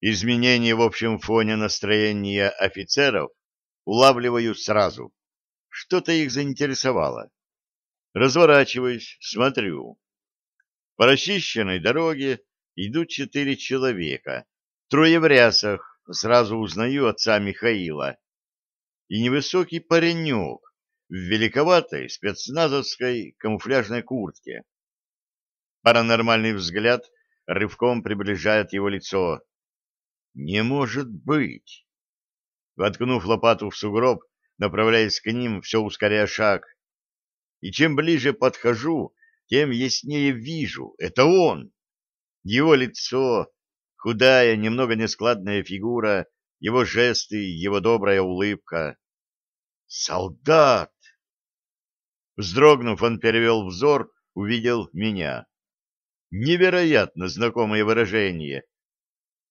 Изменения в общем фоне настроения офицеров улавливаю сразу. Что-то их заинтересовало. Разворачиваюсь, смотрю. По расчищенной дороге идут четыре человека, трое в рясах, сразу узнаю отца Михаила, и невысокий паренек в великоватой спецназовской камуфляжной куртке. Паранормальный взгляд рывком приближает его лицо. Не может быть! Воткнув лопату в сугроб, направляясь к ним, все ускоряя шаг. И чем ближе подхожу, тем яснее вижу. Это он! Его лицо, худая, немного нескладная фигура, его жесты, его добрая улыбка. «Солдат!» Вздрогнув, он перевел взор, увидел меня. Невероятно знакомое выражение.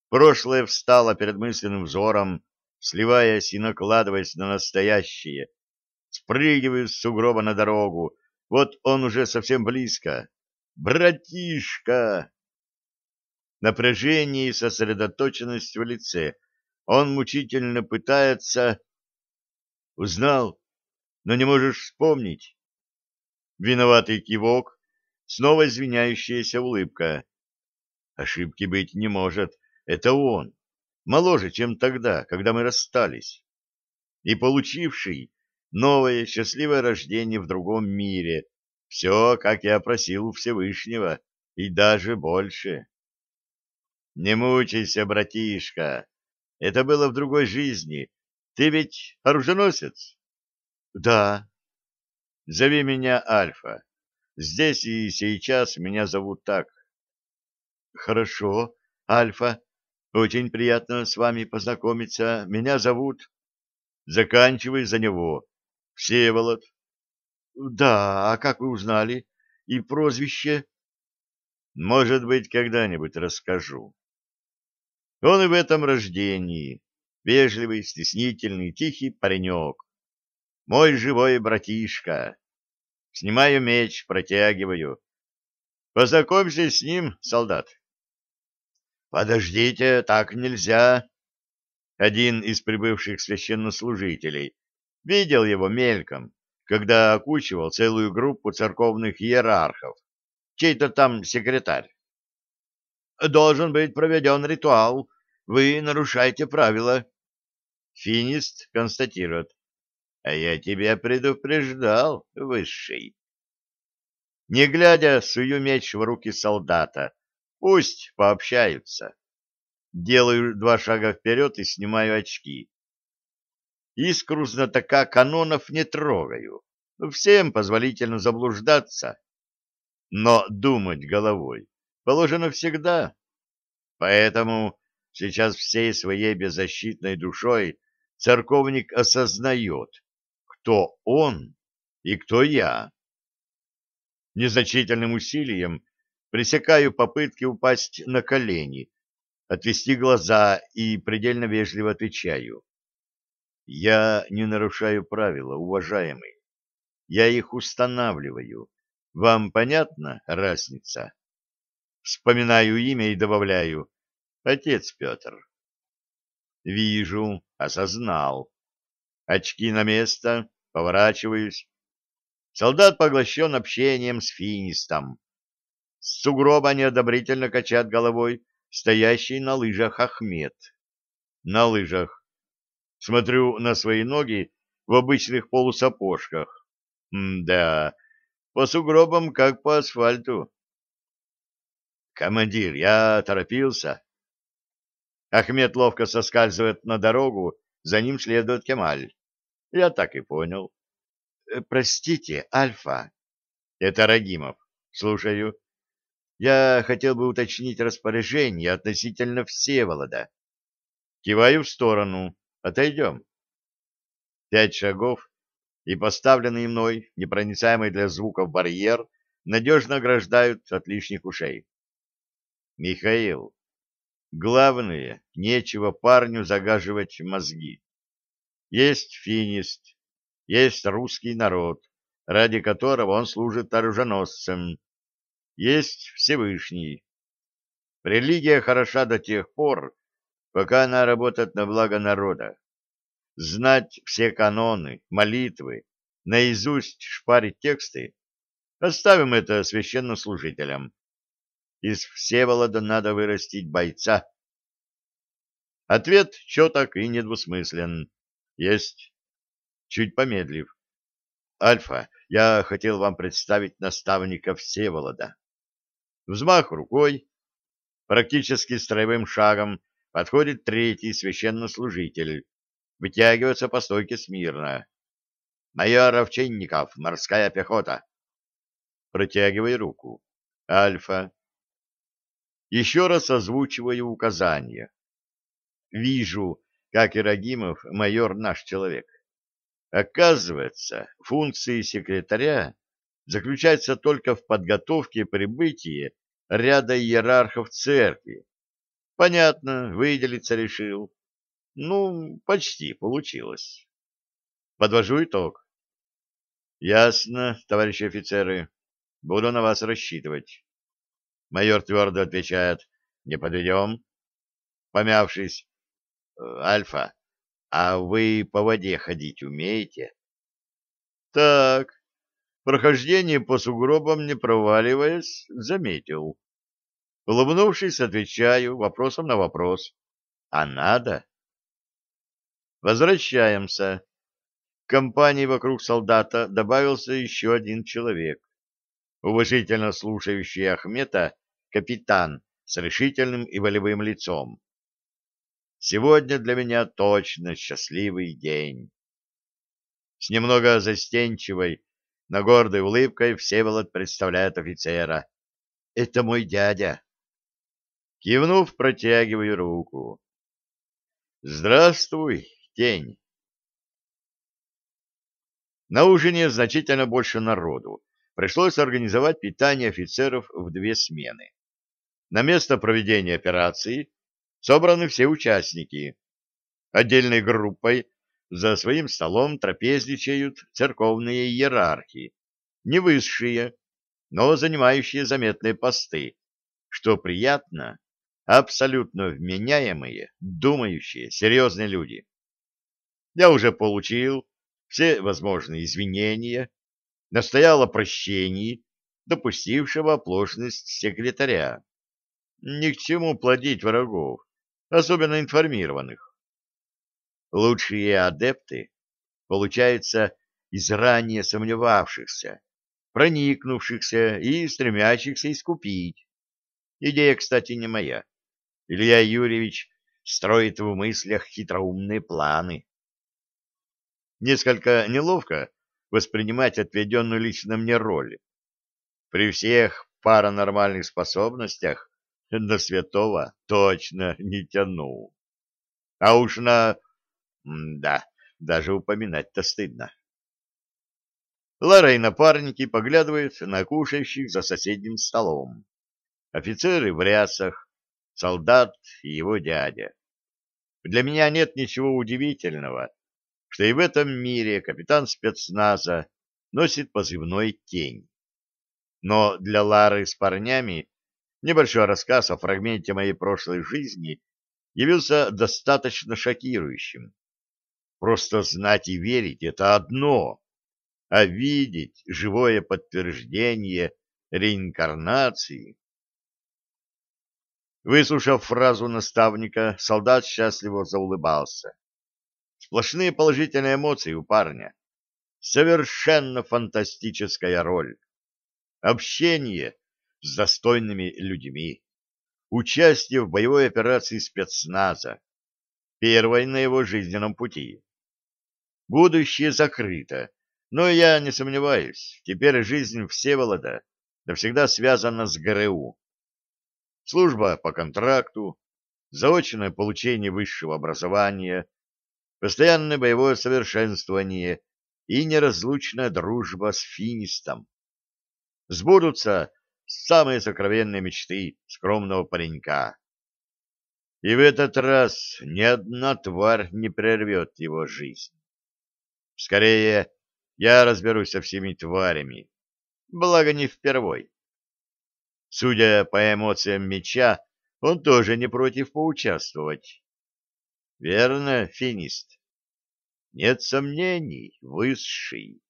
Прошлое встало перед мысленным взором, сливаясь и накладываясь на настоящее. Спрыгиваю с сугроба на дорогу. Вот он уже совсем близко. «Братишка!» Напряжение и сосредоточенность в лице. Он мучительно пытается... Узнал, но не можешь вспомнить. Виноватый кивок, снова извиняющаяся улыбка. Ошибки быть не может. Это он, моложе, чем тогда, когда мы расстались, и получивший новое счастливое рождение в другом мире. Все, как я просил у Всевышнего, и даже больше. Не мучайся, братишка. Это было в другой жизни. Ты ведь оруженосец? Да. Зови меня Альфа. Здесь и сейчас меня зовут так. Хорошо, Альфа. Очень приятно с вами познакомиться. Меня зовут... Заканчивай за него. Всеволод. Да, а как вы узнали? И прозвище? Может быть, когда-нибудь расскажу. Он и в этом рождении. Вежливый, стеснительный, тихий паренек. Мой живой братишка. Снимаю меч, протягиваю. Познакомься с ним, солдат. «Подождите, так нельзя!» Один из прибывших священнослужителей видел его мельком, когда окучивал целую группу церковных иерархов, чей-то там секретарь. «Должен быть проведен ритуал. Вы нарушаете правила». Финист констатирует. «А я тебя предупреждал, высший». Не глядя, сую меч в руки солдата, Пусть пообщаются. Делаю два шага вперед и снимаю очки. Искру знатока канонов не трогаю. Всем позволительно заблуждаться. Но думать головой положено всегда. Поэтому сейчас всей своей беззащитной душой церковник осознает, кто он и кто я. Незначительным усилием Пресекаю попытки упасть на колени, отвести глаза и предельно вежливо отвечаю. Я не нарушаю правила, уважаемый. Я их устанавливаю. Вам понятна разница? Вспоминаю имя и добавляю. Отец Петр. Вижу, осознал. Очки на место, поворачиваюсь. Солдат поглощен общением с финистом. С сугроба неодобрительно качает головой стоящий на лыжах Ахмед. На лыжах. Смотрю на свои ноги в обычных полусапожках. М-да, по сугробам как по асфальту. Командир, я торопился. Ахмед ловко соскальзывает на дорогу, за ним следует Кемаль. Я так и понял. Э, простите, Альфа. Это Рагимов. Слушаю. Я хотел бы уточнить распоряжение относительно Всеволода. Киваю в сторону. Отойдем. Пять шагов, и поставленный мной, непроницаемый для звуков барьер, надежно ограждают от лишних ушей. Михаил, главное, нечего парню загаживать мозги. Есть финист, есть русский народ, ради которого он служит оруженосцем, есть Всевышний. Религия хороша до тех пор, пока она работает на благо народа. Знать все каноны, молитвы, наизусть шпарить тексты, оставим это священнослужителям. Из Всеволода надо вырастить бойца. Ответ четок и недвусмыслен. Есть. Чуть помедлив. Альфа, я хотел вам представить наставника Всеволода. Взмах рукой. Практически строевым шагом подходит третий священнослужитель. Вытягивается по стойке смирно. Майор Овчинников, морская пехота. Протягивай руку. Альфа. Еще раз озвучиваю указания. Вижу, как Ирагимов, майор наш человек. Оказывается, функции секретаря заключаются только в подготовке прибытия ряда иерархов церкви. Понятно, выделиться решил. Ну, почти получилось. Подвожу итог. Ясно, товарищи офицеры. Буду на вас рассчитывать. Майор твердо отвечает. Не подведем. Помявшись. Альфа, а вы по воде ходить умеете? Так, прохождение по сугробам, не проваливаясь, заметил. Улыбнувшись, отвечаю вопросом на вопрос. А надо? Возвращаемся. К компании вокруг солдата добавился еще один человек. Уважительно слушающий Ахмета капитан с решительным и волевым лицом. Сегодня для меня точно счастливый день. С немного застенчивой, но гордой улыбкой Всеволод представляет офицера. Это мой дядя. Кивнув, протягиваю руку. Здравствуй, тень. На ужине значительно больше народу. Пришлось организовать питание офицеров в две смены. На место проведения операции собраны все участники. Отдельной группой за своим столом трапезничают церковные иерархи, не высшие, но занимающие заметные посты, что приятно, абсолютно вменяемые, думающие, серьезные люди. Я уже получил все возможные извинения, настоял о прощении допустившего оплошность секретаря. Ни к чему плодить врагов особенно информированных. Лучшие адепты, получается, из ранее сомневавшихся, проникнувшихся и стремящихся искупить. Идея, кстати, не моя. Илья Юрьевич строит в мыслях хитроумные планы. Несколько неловко воспринимать отведенную лично мне роль. При всех паранормальных способностях на святого точно не тяну. А уж на... да, даже упоминать-то стыдно. Лара и напарники поглядывают на кушающих за соседним столом. Офицеры в рясах, солдат и его дядя. Для меня нет ничего удивительного, что и в этом мире капитан спецназа носит позывной «Тень». Но для Лары с парнями Небольшой рассказ о фрагменте моей прошлой жизни явился достаточно шокирующим. Просто знать и верить — это одно, а видеть живое подтверждение реинкарнации... Выслушав фразу наставника, солдат счастливо заулыбался. Сплошные положительные эмоции у парня. Совершенно фантастическая роль. Общение с достойными людьми, участие в боевой операции спецназа, первой на его жизненном пути. Будущее закрыто, но я не сомневаюсь, теперь жизнь Всеволода навсегда связана с ГРУ. Служба по контракту, заочное получение высшего образования, постоянное боевое совершенствование и неразлучная дружба с финистом. Сбудутся самые сокровенные мечты скромного паренька. И в этот раз ни одна тварь не прервет его жизнь. Скорее, я разберусь со всеми тварями, благо не впервой. Судя по эмоциям меча, он тоже не против поучаствовать. Верно, финист? Нет сомнений, высший.